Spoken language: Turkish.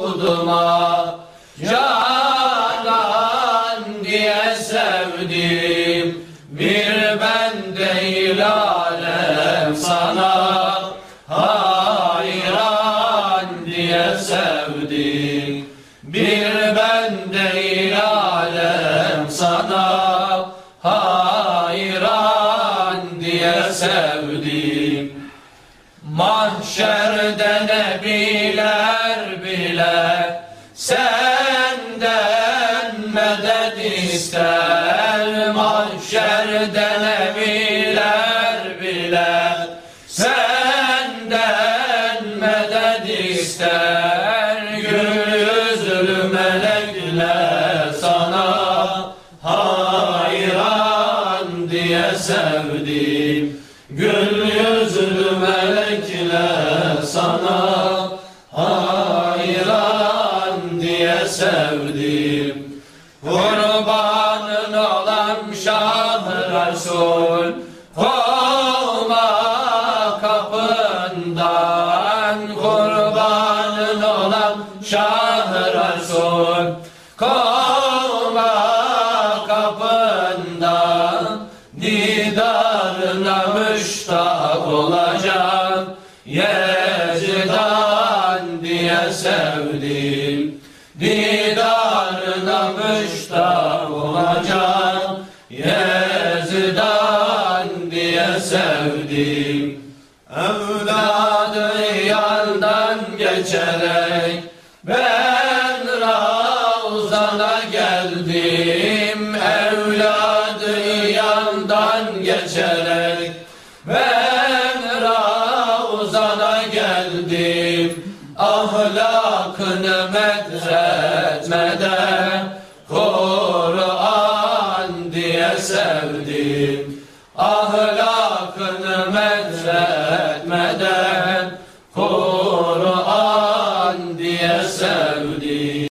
Uduma canan diye sevdim. Bir ben değil alem sana hayran diye sevdim. Bir ben değil alem sana hayran diye sevdim. Mahşerde nebiler bile senden medet ister. Mahşerde nebiler bile. Senden medet ister. Gül yüzlü melekler sana hayran diye sevdim diye sevdim. Kurbanın olan Şah Resul Kovma kapından Kurbanın olan Şah Resul Kovma kapından Didarına müştak olacağım Yezdan diye sevdim Didarına müştak olacağım. Yezdan diye sevdim. Evladı yandan geçerek Ben Ravzan'a geldim. Evladı yandan geçerek Ben Ravzan'a geldim Ahlakını medretmeden Kur'an diye sevdim. Ahlakını medretmeden Kur'an diye sevdim